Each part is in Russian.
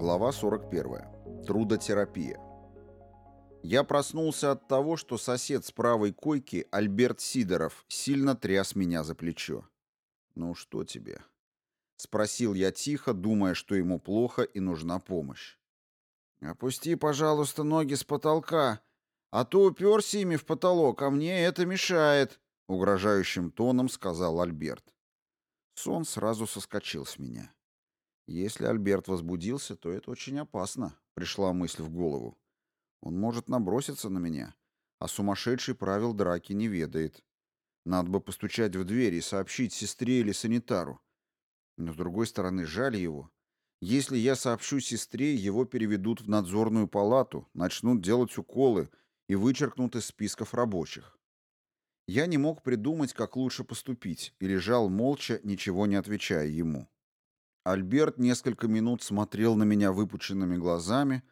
Глава 41. Трудотерапия. Я проснулся от того, что сосед с правой койки, Альберт Сидоров, сильно тряс меня за плечо. «Ну что тебе?» — спросил я тихо, думая, что ему плохо и нужна помощь. «Опусти, пожалуйста, ноги с потолка, а то уперся ими в потолок, а мне это мешает», — угрожающим тоном сказал Альберт. Сон сразу соскочил с меня. Если Альберт возбудился, то это очень опасно, пришла мысль в голову. Он может наброситься на меня, а сумасшедший правил драки не ведает. Надо бы постучать в дверь и сообщить сестре или санитару. Но, с другой стороны, жаль его. Если я сообщу сестре, его переведут в надзорную палату, начнут делать уколы и вычеркнут из списков рабочих. Я не мог придумать, как лучше поступить, и лежал молча, ничего не отвечая ему. Альберт несколько минут смотрел на меня выпученными глазами,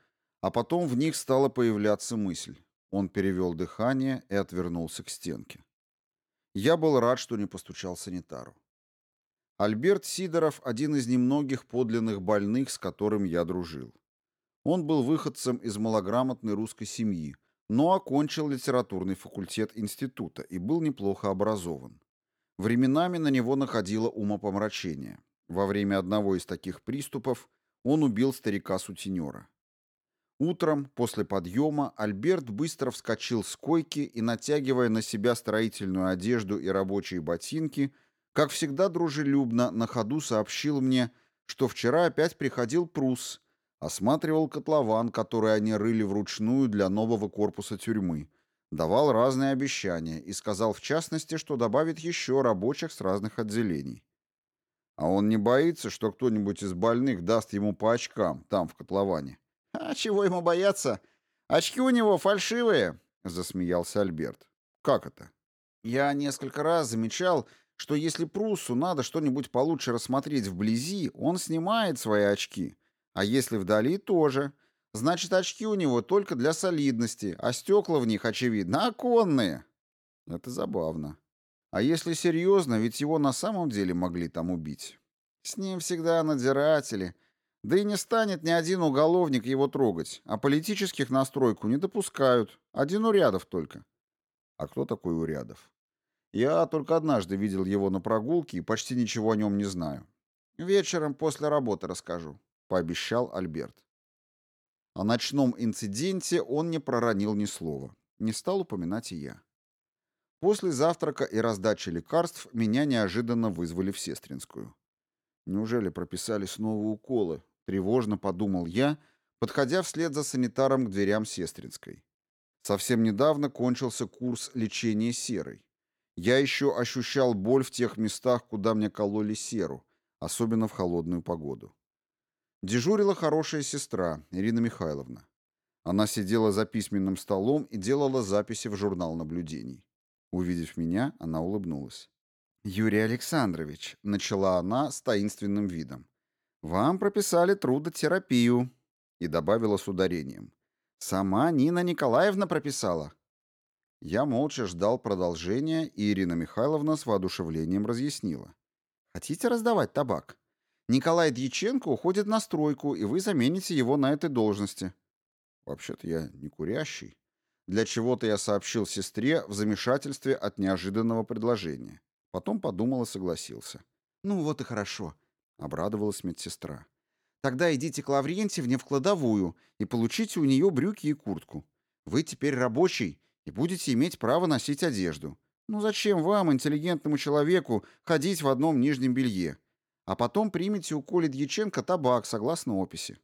а потом в них стала появляться мысль. Он перевел дыхание и отвернулся к стенке. Я был рад, что не постучал санитару. Альберт Сидоров – один из немногих подлинных больных, с которым я дружил. Он был выходцем из малограмотной русской семьи, но окончил литературный факультет института и был неплохо образован. Временами на него находило умопомрачение. Во время одного из таких приступов он убил старика-сутенера. Утром, после подъема, Альберт быстро вскочил с койки и, натягивая на себя строительную одежду и рабочие ботинки, как всегда дружелюбно на ходу сообщил мне, что вчера опять приходил Прус, осматривал котлован, который они рыли вручную для нового корпуса тюрьмы, давал разные обещания и сказал в частности, что добавит еще рабочих с разных отделений. А он не боится, что кто-нибудь из больных даст ему по очкам там, в котловане? А чего ему бояться? Очки у него фальшивые, засмеялся Альберт. Как это? Я несколько раз замечал, что если Пруссу надо что-нибудь получше рассмотреть вблизи, он снимает свои очки, а если вдали тоже. Значит, очки у него только для солидности, а стекла в них, очевидно, оконные. Это забавно. А если серьезно, ведь его на самом деле могли там убить. С ним всегда надзиратели. Да и не станет ни один уголовник его трогать, а политических настройку не допускают. Один Урядов только. А кто такой Урядов? Я только однажды видел его на прогулке и почти ничего о нем не знаю. Вечером после работы расскажу, пообещал Альберт. О ночном инциденте он не проронил ни слова. Не стал упоминать и я. После завтрака и раздачи лекарств меня неожиданно вызвали в Сестринскую. Неужели прописали снова уколы? Тревожно подумал я, подходя вслед за санитаром к дверям Сестринской. Совсем недавно кончился курс лечения серой. Я еще ощущал боль в тех местах, куда мне кололи серу, особенно в холодную погоду. Дежурила хорошая сестра, Ирина Михайловна. Она сидела за письменным столом и делала записи в журнал наблюдений. Увидев меня, она улыбнулась. «Юрий Александрович», — начала она с таинственным видом, — «вам прописали трудотерапию», — и добавила с ударением. «Сама Нина Николаевна прописала». Я молча ждал продолжения, и Ирина Михайловна с воодушевлением разъяснила. «Хотите раздавать табак? Николай Дьяченко уходит на стройку, и вы замените его на этой должности». «Вообще-то я не курящий», для чего-то я сообщил сестре в замешательстве от неожиданного предложения. Потом подумал и согласился. «Ну вот и хорошо», — обрадовалась медсестра. «Тогда идите к Лаврентьевне в кладовую и получите у нее брюки и куртку. Вы теперь рабочий и будете иметь право носить одежду. Ну зачем вам, интеллигентному человеку, ходить в одном нижнем белье? А потом примите у Коли Дьяченко табак согласно описи».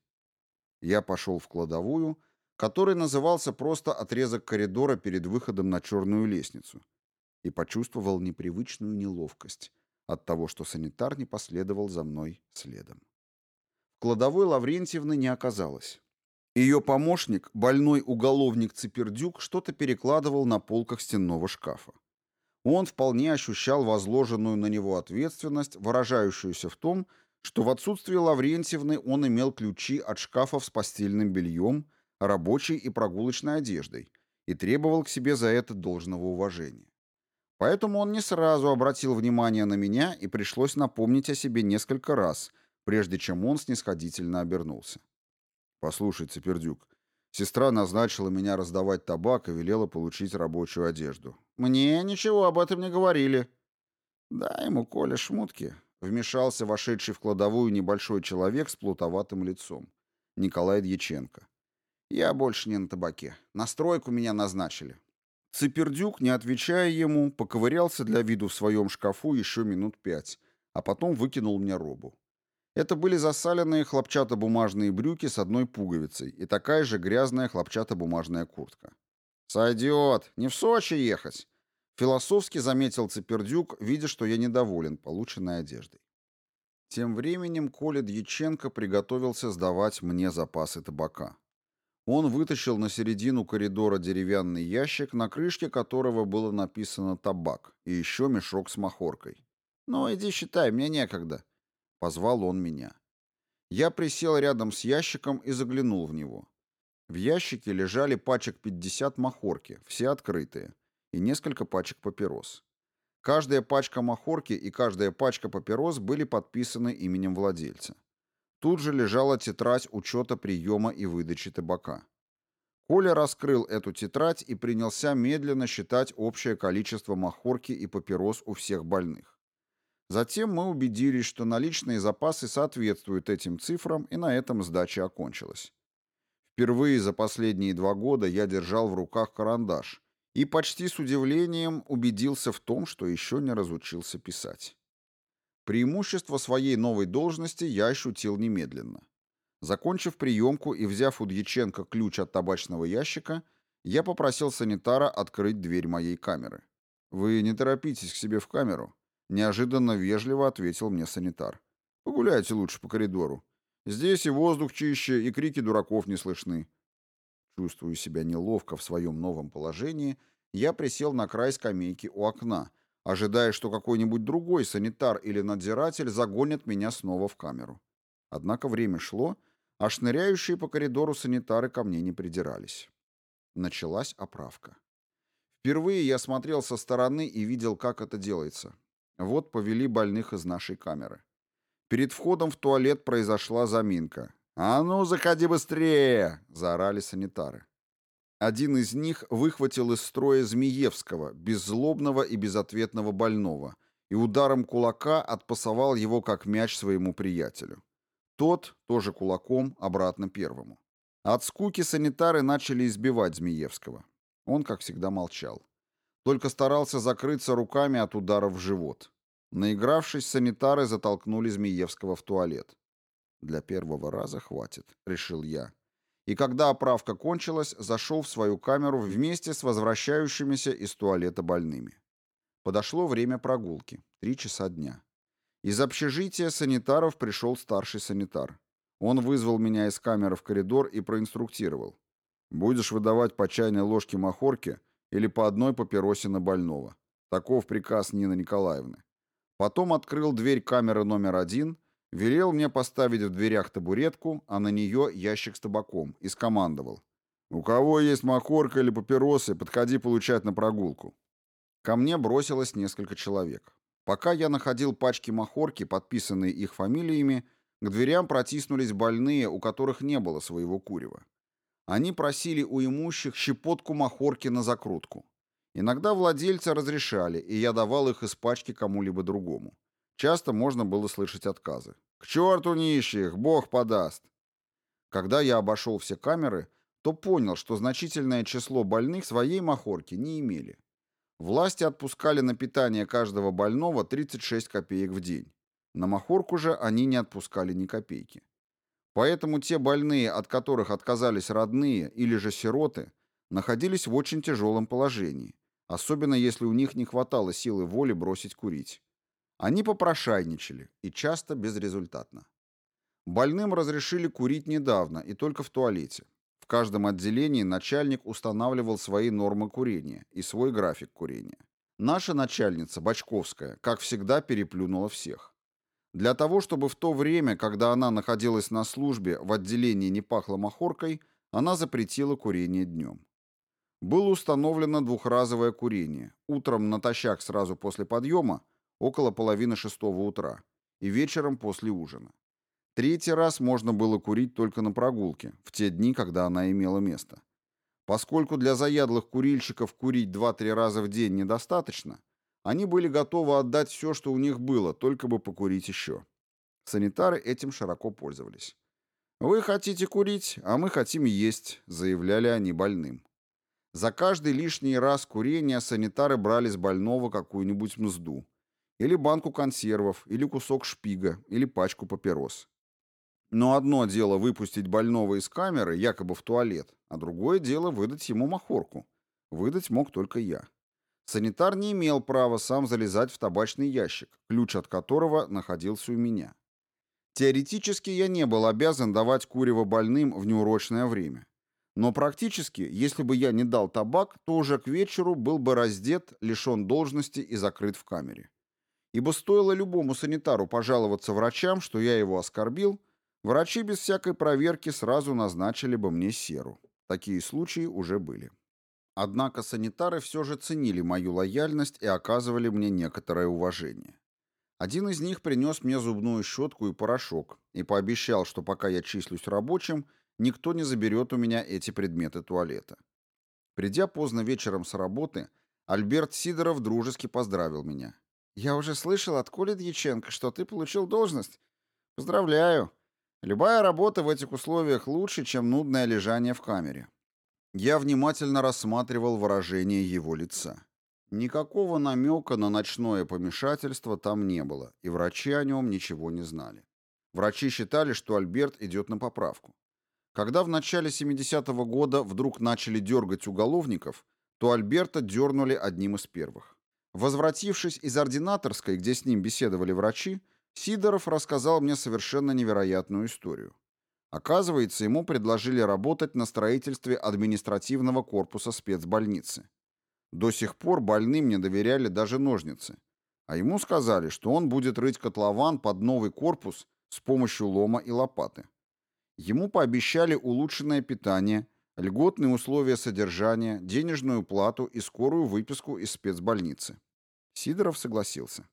Я пошел в кладовую, — который назывался просто отрезок коридора перед выходом на черную лестницу, и почувствовал непривычную неловкость от того, что санитар не последовал за мной следом. В кладовой Лаврентьевны не оказалось. Ее помощник, больной уголовник Цепердюк, что-то перекладывал на полках стенного шкафа. Он вполне ощущал возложенную на него ответственность, выражающуюся в том, что в отсутствие Лаврентьевны он имел ключи от шкафов с постельным бельем, рабочей и прогулочной одеждой и требовал к себе за это должного уважения. Поэтому он не сразу обратил внимание на меня и пришлось напомнить о себе несколько раз, прежде чем он снисходительно обернулся. Послушай, Цепердюк, сестра назначила меня раздавать табак и велела получить рабочую одежду. Мне ничего об этом не говорили. Дай ему, Коля, шмутки. Вмешался вошедший в кладовую небольшой человек с плутоватым лицом. Николай Дьяченко. Я больше не на табаке. На стройку меня назначили. Цепердюк, не отвечая ему, поковырялся для виду в своем шкафу еще минут пять, а потом выкинул мне робу. Это были засаленные хлопчатобумажные брюки с одной пуговицей и такая же грязная хлопчатобумажная куртка. «Сойдет! Не в Сочи ехать!» Философски заметил Цепердюк, видя, что я недоволен полученной одеждой. Тем временем Коля Дьяченко приготовился сдавать мне запасы табака. Он вытащил на середину коридора деревянный ящик, на крышке которого было написано «табак» и еще мешок с махоркой. «Ну, иди считай, мне некогда», — позвал он меня. Я присел рядом с ящиком и заглянул в него. В ящике лежали пачек 50 махорки, все открытые, и несколько пачек папирос. Каждая пачка махорки и каждая пачка папирос были подписаны именем владельца. Тут же лежала тетрадь учета приема и выдачи табака. Коля раскрыл эту тетрадь и принялся медленно считать общее количество махорки и папирос у всех больных. Затем мы убедились, что наличные запасы соответствуют этим цифрам, и на этом сдача окончилась. Впервые за последние два года я держал в руках карандаш, и почти с удивлением убедился в том, что еще не разучился писать. Преимущество своей новой должности я ощутил немедленно. Закончив приемку и взяв у Дьяченко ключ от табачного ящика, я попросил санитара открыть дверь моей камеры. «Вы не торопитесь к себе в камеру», — неожиданно вежливо ответил мне санитар. «Погуляйте лучше по коридору. Здесь и воздух чище, и крики дураков не слышны. Чувствуя себя неловко в своем новом положении, я присел на край скамейки у окна, ожидая, что какой-нибудь другой санитар или надзиратель загонит меня снова в камеру. Однако время шло, а шныряющие по коридору санитары ко мне не придирались. Началась оправка. Впервые я смотрел со стороны и видел, как это делается. Вот повели больных из нашей камеры. Перед входом в туалет произошла заминка. «А ну, заходи быстрее!» — заорали санитары. Один из них выхватил из строя Змеевского, беззлобного и безответного больного, и ударом кулака отпасовал его как мяч своему приятелю. Тот, тоже кулаком, обратно первому. От скуки санитары начали избивать Змеевского. Он, как всегда, молчал. Только старался закрыться руками от ударов в живот. Наигравшись, санитары затолкнули Змеевского в туалет. Для первого раза хватит, решил я. И когда оправка кончилась, зашел в свою камеру вместе с возвращающимися из туалета больными. Подошло время прогулки, три часа дня. Из общежития санитаров пришел старший санитар. Он вызвал меня из камеры в коридор и проинструктировал. «Будешь выдавать по чайной ложке махорки или по одной папиросе на больного. Таков приказ Нины Николаевны». Потом открыл дверь камеры номер один Велел мне поставить в дверях табуретку, а на нее ящик с табаком, и скомандовал. «У кого есть махорка или папиросы, подходи получать на прогулку». Ко мне бросилось несколько человек. Пока я находил пачки махорки, подписанные их фамилиями, к дверям протиснулись больные, у которых не было своего курева. Они просили у имущих щепотку махорки на закрутку. Иногда владельцы разрешали, и я давал их из пачки кому-либо другому. Часто можно было слышать отказы. «К черту нищих! Бог подаст!» Когда я обошел все камеры, то понял, что значительное число больных своей махорки не имели. Власти отпускали на питание каждого больного 36 копеек в день. На махорку же они не отпускали ни копейки. Поэтому те больные, от которых отказались родные или же сироты, находились в очень тяжелом положении, особенно если у них не хватало силы воли бросить курить. Они попрошайничали, и часто безрезультатно. Больным разрешили курить недавно и только в туалете. В каждом отделении начальник устанавливал свои нормы курения и свой график курения. Наша начальница, Бочковская, как всегда, переплюнула всех. Для того, чтобы в то время, когда она находилась на службе, в отделении не пахло махоркой, она запретила курение днем. Было установлено двухразовое курение. Утром натощак сразу после подъема, около половины шестого утра, и вечером после ужина. Третий раз можно было курить только на прогулке, в те дни, когда она имела место. Поскольку для заядлых курильщиков курить 2-3 раза в день недостаточно, они были готовы отдать все, что у них было, только бы покурить еще. Санитары этим широко пользовались. «Вы хотите курить, а мы хотим есть», — заявляли они больным. За каждый лишний раз курения санитары брали с больного какую-нибудь мзду. Или банку консервов, или кусок шпига, или пачку папирос. Но одно дело выпустить больного из камеры, якобы в туалет, а другое дело выдать ему махорку. Выдать мог только я. Санитар не имел права сам залезать в табачный ящик, ключ от которого находился у меня. Теоретически я не был обязан давать курево больным в неурочное время. Но практически, если бы я не дал табак, то уже к вечеру был бы раздет, лишен должности и закрыт в камере. Ибо стоило любому санитару пожаловаться врачам, что я его оскорбил, врачи без всякой проверки сразу назначили бы мне серу. Такие случаи уже были. Однако санитары все же ценили мою лояльность и оказывали мне некоторое уважение. Один из них принес мне зубную щетку и порошок и пообещал, что пока я числюсь рабочим, никто не заберет у меня эти предметы туалета. Придя поздно вечером с работы, Альберт Сидоров дружески поздравил меня. «Я уже слышал от Коли Дьяченко, что ты получил должность. Поздравляю. Любая работа в этих условиях лучше, чем нудное лежание в камере». Я внимательно рассматривал выражение его лица. Никакого намека на ночное помешательство там не было, и врачи о нем ничего не знали. Врачи считали, что Альберт идет на поправку. Когда в начале 70-го года вдруг начали дергать уголовников, то Альберта дернули одним из первых. Возвратившись из ординаторской, где с ним беседовали врачи, Сидоров рассказал мне совершенно невероятную историю. Оказывается, ему предложили работать на строительстве административного корпуса спецбольницы. До сих пор больным не доверяли даже ножницы. А ему сказали, что он будет рыть котлован под новый корпус с помощью лома и лопаты. Ему пообещали улучшенное питание, льготные условия содержания, денежную плату и скорую выписку из спецбольницы. Сидоров согласился.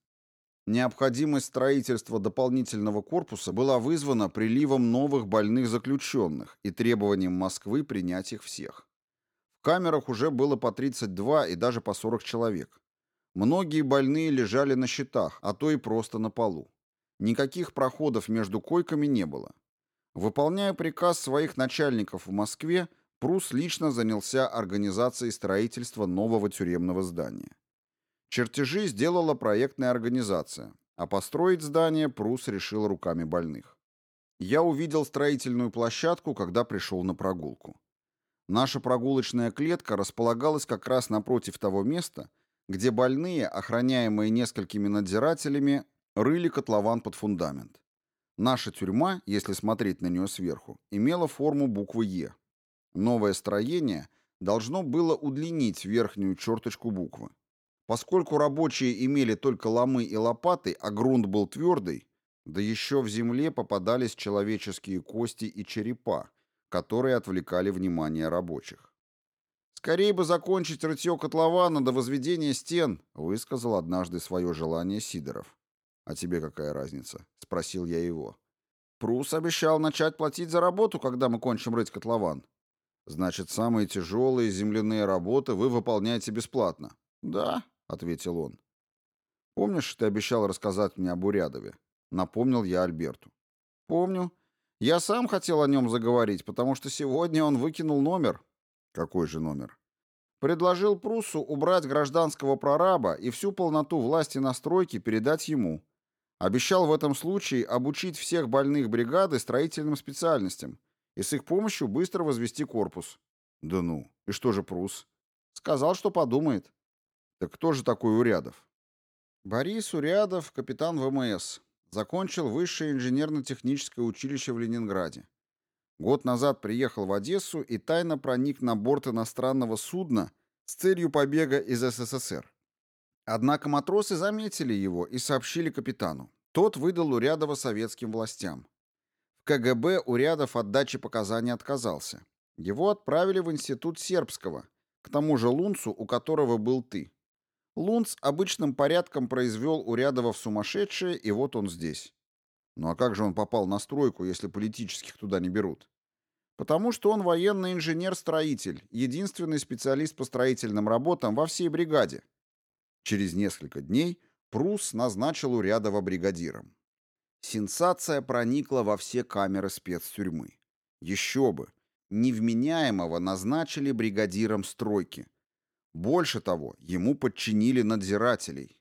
Необходимость строительства дополнительного корпуса была вызвана приливом новых больных заключенных и требованием Москвы принять их всех. В камерах уже было по 32 и даже по 40 человек. Многие больные лежали на щитах, а то и просто на полу. Никаких проходов между койками не было. Выполняя приказ своих начальников в Москве, Прус лично занялся организацией строительства нового тюремного здания. Чертежи сделала проектная организация, а построить здание Прус решил руками больных. Я увидел строительную площадку, когда пришел на прогулку. Наша прогулочная клетка располагалась как раз напротив того места, где больные, охраняемые несколькими надзирателями, рыли котлован под фундамент. Наша тюрьма, если смотреть на нее сверху, имела форму буквы «Е». Новое строение должно было удлинить верхнюю черточку буквы. Поскольку рабочие имели только ломы и лопаты, а грунт был твердый, да еще в земле попадались человеческие кости и черепа, которые отвлекали внимание рабочих. «Скорее бы закончить рытье котлована до возведения стен», высказал однажды свое желание Сидоров. «А тебе какая разница?» — спросил я его. «Прус обещал начать платить за работу, когда мы кончим рыть котлован». «Значит, самые тяжелые земляные работы вы выполняете бесплатно?» «Да», — ответил он. «Помнишь, ты обещал рассказать мне об Урядове?» Напомнил я Альберту. «Помню. Я сам хотел о нем заговорить, потому что сегодня он выкинул номер». «Какой же номер?» Предложил Пруссу убрать гражданского прораба и всю полноту власти на стройке передать ему. Обещал в этом случае обучить всех больных бригады строительным специальностям и с их помощью быстро возвести корпус. Да ну, и что же Прус? Сказал, что подумает. Так кто же такой Урядов? Борис Урядов, капитан ВМС. Закончил высшее инженерно-техническое училище в Ленинграде. Год назад приехал в Одессу и тайно проник на борт иностранного судна с целью побега из СССР. Однако матросы заметили его и сообщили капитану. Тот выдал Урядова советским властям. КГБ Урядов от дачи показаний отказался. Его отправили в институт сербского, к тому же Лунцу, у которого был ты. Лунц обычным порядком произвел Урядова в сумасшедшее, и вот он здесь. Ну а как же он попал на стройку, если политических туда не берут? Потому что он военный инженер-строитель, единственный специалист по строительным работам во всей бригаде. Через несколько дней Прус назначил Урядова бригадиром. Сенсация проникла во все камеры спецтюрьмы. Еще бы! Невменяемого назначили бригадиром стройки. Больше того, ему подчинили надзирателей.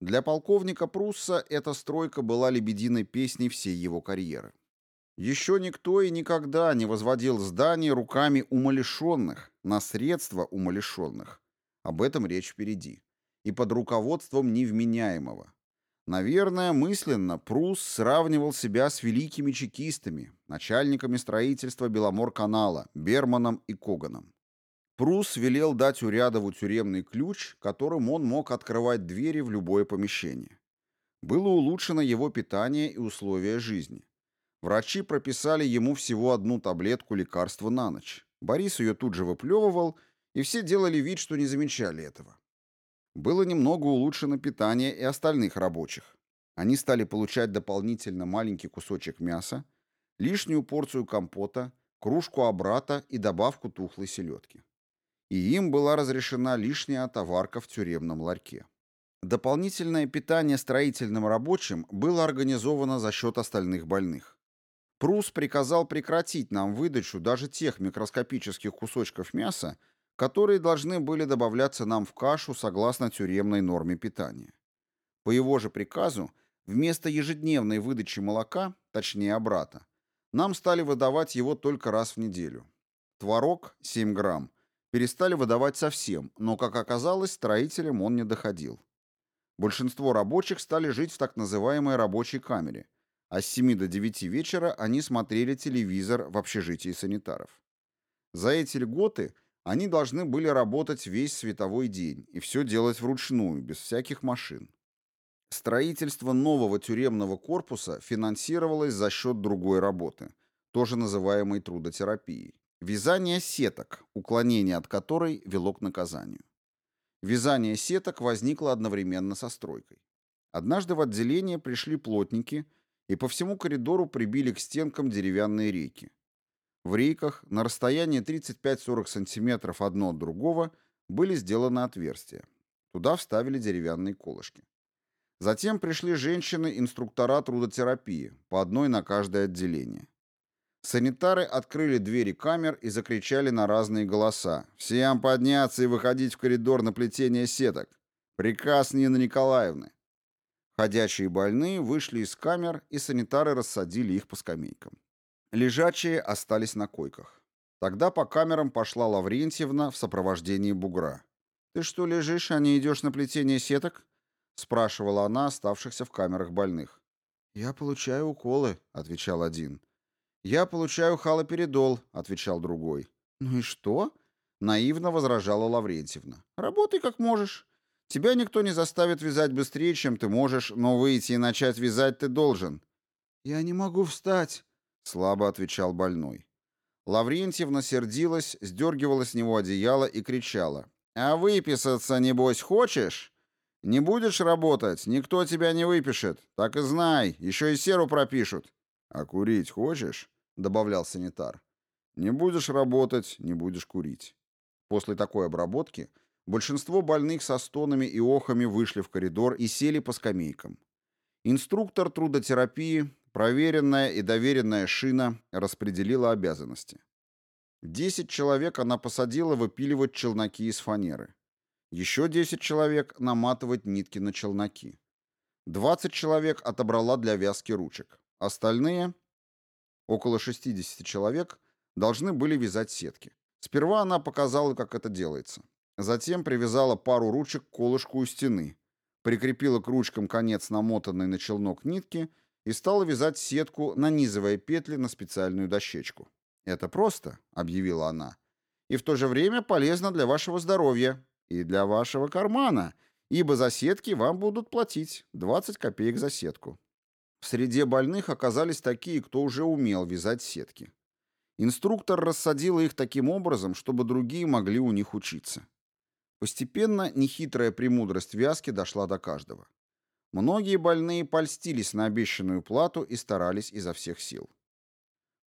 Для полковника Прусса эта стройка была лебединой песней всей его карьеры. Еще никто и никогда не возводил здания руками умалишенных, на средства умалишенных. Об этом речь впереди. И под руководством невменяемого. Наверное, мысленно Прус сравнивал себя с великими чекистами, начальниками строительства Беломор-канала, Берманом и Коганом. Прус велел дать Урядову тюремный ключ, которым он мог открывать двери в любое помещение. Было улучшено его питание и условия жизни. Врачи прописали ему всего одну таблетку лекарства на ночь. Борис ее тут же выплевывал, и все делали вид, что не замечали этого. Было немного улучшено питание и остальных рабочих. Они стали получать дополнительно маленький кусочек мяса, лишнюю порцию компота, кружку обрата и добавку тухлой селедки. И им была разрешена лишняя товарка в тюремном ларьке. Дополнительное питание строительным рабочим было организовано за счет остальных больных. Прус приказал прекратить нам выдачу даже тех микроскопических кусочков мяса, которые должны были добавляться нам в кашу согласно тюремной норме питания. По его же приказу, вместо ежедневной выдачи молока, точнее обрата, нам стали выдавать его только раз в неделю. Творог, 7 грамм, перестали выдавать совсем, но, как оказалось, строителям он не доходил. Большинство рабочих стали жить в так называемой рабочей камере – а с 7 до 9 вечера они смотрели телевизор в общежитии санитаров. За эти льготы они должны были работать весь световой день и все делать вручную, без всяких машин. Строительство нового тюремного корпуса финансировалось за счет другой работы, тоже называемой трудотерапией. Вязание сеток, уклонение от которой вело к наказанию. Вязание сеток возникло одновременно со стройкой. Однажды в отделение пришли плотники – и по всему коридору прибили к стенкам деревянные рейки. В рейках на расстоянии 35-40 см одно от другого были сделаны отверстия. Туда вставили деревянные колышки. Затем пришли женщины-инструктора трудотерапии, по одной на каждое отделение. Санитары открыли двери камер и закричали на разные голоса. «Всем подняться и выходить в коридор на плетение сеток! Приказ Нины Николаевны!» Ходячие больные вышли из камер, и санитары рассадили их по скамейкам. Лежачие остались на койках. Тогда по камерам пошла Лаврентьевна в сопровождении бугра. «Ты что лежишь, а не идешь на плетение сеток?» — спрашивала она оставшихся в камерах больных. «Я получаю уколы», — отвечал один. «Я получаю халоперидол», — отвечал другой. «Ну и что?» — наивно возражала Лаврентьевна. «Работай как можешь. Тебя никто не заставит вязать быстрее, чем ты можешь, но выйти и начать вязать ты должен». «Я не могу встать», — слабо отвечал больной. Лаврентьевна сердилась, сдергивала с него одеяло и кричала. «А выписаться, небось, хочешь? Не будешь работать, никто тебя не выпишет. Так и знай, еще и серу пропишут». «А курить хочешь?» — добавлял санитар. «Не будешь работать, не будешь курить». После такой обработки Большинство больных со стонами и охами вышли в коридор и сели по скамейкам. Инструктор трудотерапии, проверенная и доверенная шина, распределила обязанности. Десять человек она посадила выпиливать челноки из фанеры. Еще десять человек наматывать нитки на челноки. Двадцать человек отобрала для вязки ручек. Остальные, около 60 человек, должны были вязать сетки. Сперва она показала, как это делается. Затем привязала пару ручек к колышку у стены, прикрепила к ручкам конец намотанной на челнок нитки и стала вязать сетку, нанизывая петли на специальную дощечку. «Это просто», — объявила она, — «и в то же время полезно для вашего здоровья и для вашего кармана, ибо за сетки вам будут платить 20 копеек за сетку». В среде больных оказались такие, кто уже умел вязать сетки. Инструктор рассадила их таким образом, чтобы другие могли у них учиться. Постепенно нехитрая премудрость вязки дошла до каждого. Многие больные польстились на обещанную плату и старались изо всех сил.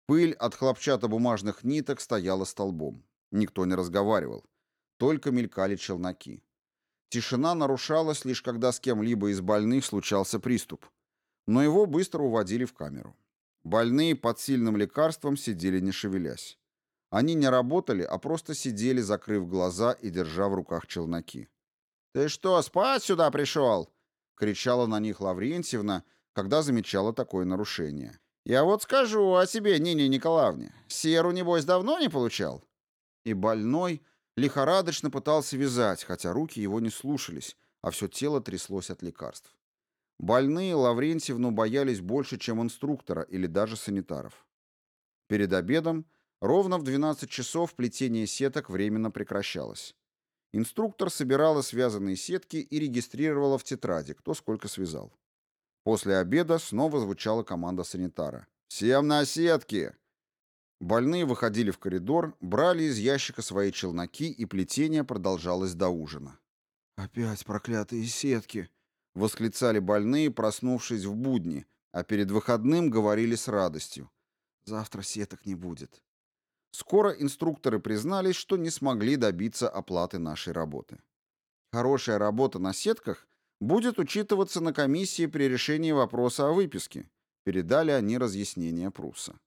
Пыль от хлопчатобумажных ниток стояла столбом. Никто не разговаривал. Только мелькали челноки. Тишина нарушалась лишь когда с кем-либо из больных случался приступ. Но его быстро уводили в камеру. Больные под сильным лекарством сидели не шевелясь. Они не работали, а просто сидели, закрыв глаза и держа в руках челноки. «Ты что, спать сюда пришел?» — кричала на них Лаврентьевна, когда замечала такое нарушение. «Я вот скажу о себе Нине Николаевне. Серу, небось, давно не получал?» И больной лихорадочно пытался вязать, хотя руки его не слушались, а все тело тряслось от лекарств. Больные Лаврентьевну боялись больше, чем инструктора или даже санитаров. Перед обедом ровно в 12 часов плетение сеток временно прекращалось. Инструктор собирала связанные сетки и регистрировала в тетради, кто сколько связал. После обеда снова звучала команда санитара. «Всем на сетки!» Больные выходили в коридор, брали из ящика свои челноки, и плетение продолжалось до ужина. «Опять проклятые сетки!» — восклицали больные, проснувшись в будни, а перед выходным говорили с радостью. «Завтра сеток не будет». Скоро инструкторы признались, что не смогли добиться оплаты нашей работы. Хорошая работа на сетках будет учитываться на комиссии при решении вопроса о выписке, передали они разъяснение Пруса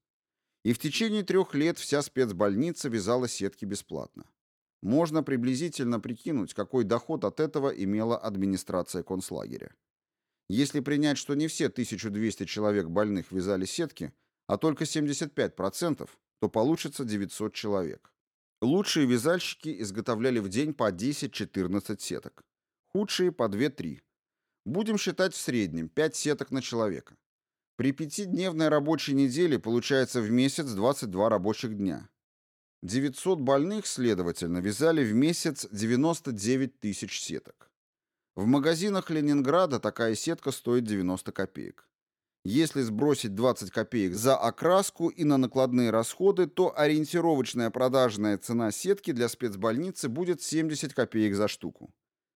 и в течение трех лет вся спецбольница вязала сетки бесплатно. Можно приблизительно прикинуть, какой доход от этого имела администрация концлагеря. Если принять, что не все 1200 человек больных вязали сетки, а только 75%, то получится 900 человек. Лучшие вязальщики изготовляли в день по 10-14 сеток. Худшие по 2-3. Будем считать в среднем 5 сеток на человека. При пятидневной рабочей неделе получается в месяц 22 рабочих дня. 900 больных, следовательно, вязали в месяц 99 тысяч сеток. В магазинах Ленинграда такая сетка стоит 90 копеек. Если сбросить 20 копеек за окраску и на накладные расходы, то ориентировочная продажная цена сетки для спецбольницы будет 70 копеек за штуку.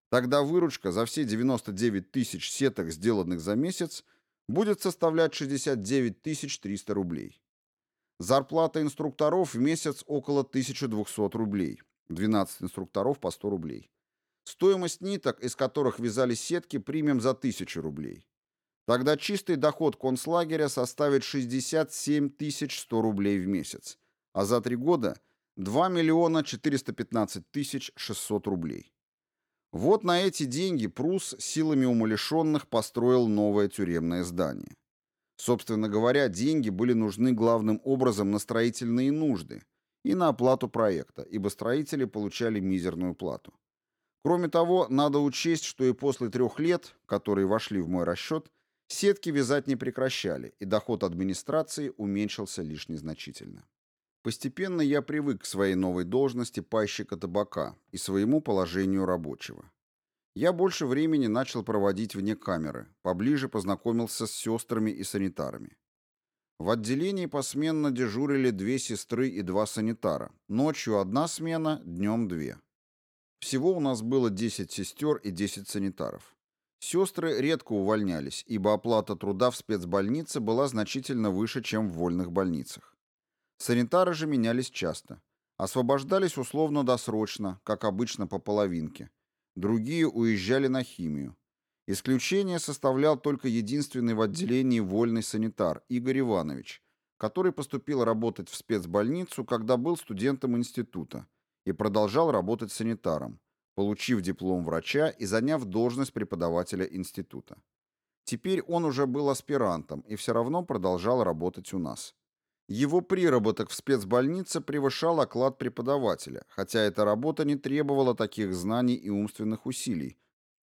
Тогда выручка за все 99 тысяч сеток, сделанных за месяц, будет составлять 69 300 рублей. Зарплата инструкторов в месяц около 1200 рублей. 12 инструкторов по 100 рублей. Стоимость ниток, из которых вязали сетки, примем за 1000 рублей. Тогда чистый доход концлагеря составит 67 100 рублей в месяц, а за три года 2 миллиона 415 тысяч 600 рублей. Вот на эти деньги Прус силами умалишенных построил новое тюремное здание. Собственно говоря, деньги были нужны главным образом на строительные нужды и на оплату проекта, ибо строители получали мизерную плату. Кроме того, надо учесть, что и после трех лет, которые вошли в мой расчет, сетки вязать не прекращали, и доход администрации уменьшился лишь незначительно. Постепенно я привык к своей новой должности пайщика табака и своему положению рабочего. Я больше времени начал проводить вне камеры, поближе познакомился с сестрами и санитарами. В отделении посменно дежурили две сестры и два санитара. Ночью одна смена, днем две. Всего у нас было 10 сестер и 10 санитаров. Сестры редко увольнялись, ибо оплата труда в спецбольнице была значительно выше, чем в вольных больницах. Санитары же менялись часто. Освобождались условно-досрочно, как обычно по половинке. Другие уезжали на химию. Исключение составлял только единственный в отделении вольный санитар Игорь Иванович, который поступил работать в спецбольницу, когда был студентом института, и продолжал работать санитаром, получив диплом врача и заняв должность преподавателя института. Теперь он уже был аспирантом и все равно продолжал работать у нас. Его приработок в спецбольнице превышал оклад преподавателя, хотя эта работа не требовала таких знаний и умственных усилий.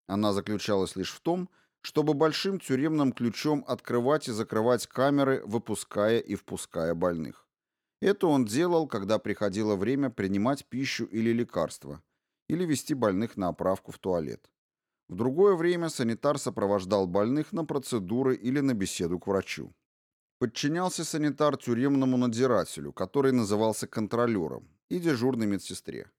Она заключалась лишь в том, чтобы большим тюремным ключом открывать и закрывать камеры, выпуская и впуская больных. Это он делал, когда приходило время принимать пищу или лекарства, или вести больных на оправку в туалет. В другое время санитар сопровождал больных на процедуры или на беседу к врачу. Подчинялся санитар тюремному надзирателю, который назывался контролером, и дежурной медсестре.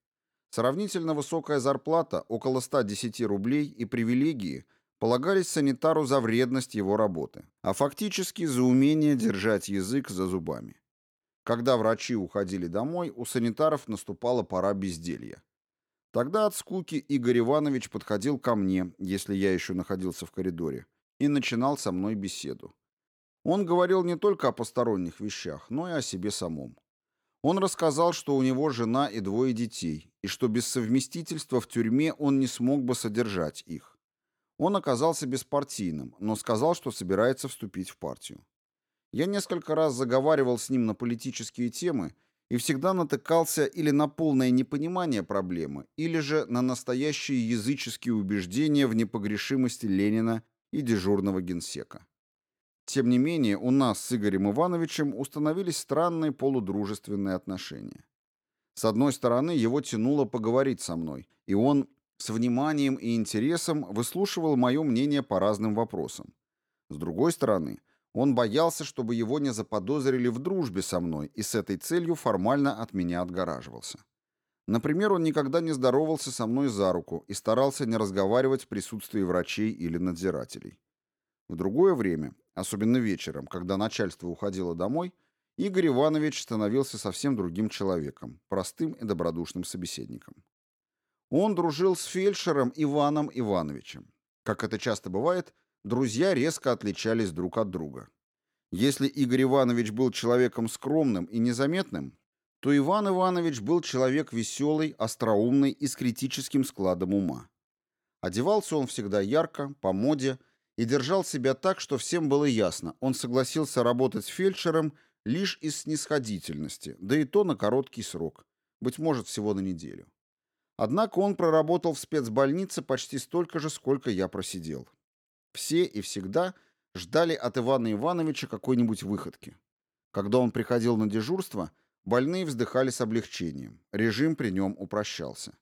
Сравнительно высокая зарплата, около 110 рублей, и привилегии полагались санитару за вредность его работы, а фактически за умение держать язык за зубами. Когда врачи уходили домой, у санитаров наступала пора безделья. Тогда от скуки Игорь Иванович подходил ко мне, если я еще находился в коридоре, и начинал со мной беседу. Он говорил не только о посторонних вещах, но и о себе самом. Он рассказал, что у него жена и двое детей, и что без совместительства в тюрьме он не смог бы содержать их. Он оказался беспартийным, но сказал, что собирается вступить в партию. Я несколько раз заговаривал с ним на политические темы и всегда натыкался или на полное непонимание проблемы, или же на настоящие языческие убеждения в непогрешимости Ленина и дежурного генсека. Тем не менее, у нас с Игорем Ивановичем установились странные полудружественные отношения. С одной стороны, его тянуло поговорить со мной, и он с вниманием и интересом выслушивал мое мнение по разным вопросам. С другой стороны, он боялся, чтобы его не заподозрили в дружбе со мной и с этой целью формально от меня отгораживался. Например, он никогда не здоровался со мной за руку и старался не разговаривать в присутствии врачей или надзирателей. В другое время, особенно вечером, когда начальство уходило домой, Игорь Иванович становился совсем другим человеком, простым и добродушным собеседником. Он дружил с фельдшером Иваном Ивановичем. Как это часто бывает, друзья резко отличались друг от друга. Если Игорь Иванович был человеком скромным и незаметным, то Иван Иванович был человек веселый, остроумный и с критическим складом ума. Одевался он всегда ярко, по моде, и держал себя так, что всем было ясно, он согласился работать с фельдшером лишь из снисходительности, да и то на короткий срок, быть может, всего на неделю. Однако он проработал в спецбольнице почти столько же, сколько я просидел. Все и всегда ждали от Ивана Ивановича какой-нибудь выходки. Когда он приходил на дежурство, больные вздыхали с облегчением, режим при нем упрощался.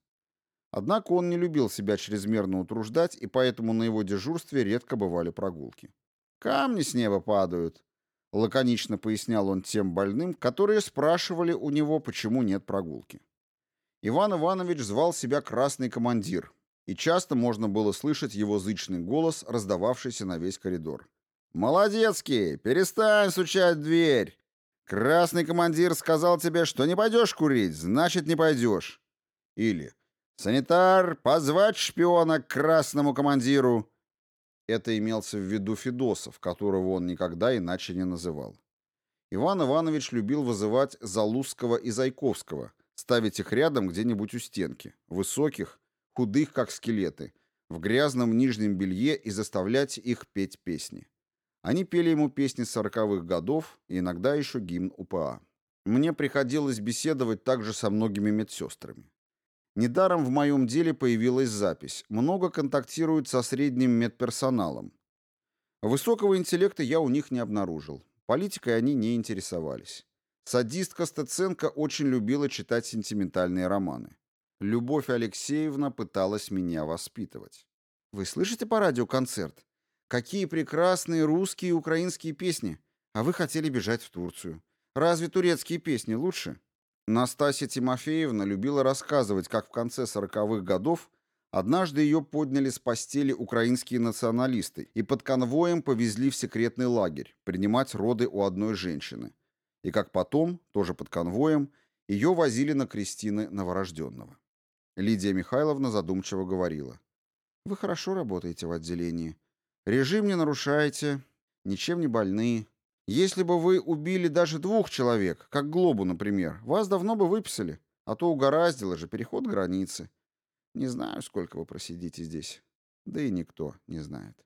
Однако он не любил себя чрезмерно утруждать, и поэтому на его дежурстве редко бывали прогулки. «Камни с неба падают», — лаконично пояснял он тем больным, которые спрашивали у него, почему нет прогулки. Иван Иванович звал себя «красный командир», и часто можно было слышать его зычный голос, раздававшийся на весь коридор. «Молодецкий, перестань стучать в дверь! Красный командир сказал тебе, что не пойдешь курить, значит, не пойдешь!» Или «Санитар, позвать шпиона к красному командиру!» Это имелся в виду Федосов, которого он никогда иначе не называл. Иван Иванович любил вызывать Залузского и Зайковского, ставить их рядом где-нибудь у стенки, высоких, худых, как скелеты, в грязном нижнем белье и заставлять их петь песни. Они пели ему песни сороковых годов и иногда еще гимн УПА. Мне приходилось беседовать также со многими медсестрами. Недаром в моем деле появилась запись. Много контактируют со средним медперсоналом. Высокого интеллекта я у них не обнаружил. Политикой они не интересовались. Садистка Стеценко очень любила читать сентиментальные романы. Любовь Алексеевна пыталась меня воспитывать. «Вы слышите по радио концерт? Какие прекрасные русские и украинские песни! А вы хотели бежать в Турцию. Разве турецкие песни лучше?» Настасья Тимофеевна любила рассказывать, как в конце сороковых годов однажды ее подняли с постели украинские националисты и под конвоем повезли в секретный лагерь принимать роды у одной женщины. И как потом, тоже под конвоем, ее возили на крестины новорожденного. Лидия Михайловна задумчиво говорила. «Вы хорошо работаете в отделении. Режим не нарушаете, ничем не больны, если бы вы убили даже двух человек, как Глобу, например, вас давно бы выписали, а то угораздило же переход границы. Не знаю, сколько вы просидите здесь. Да и никто не знает.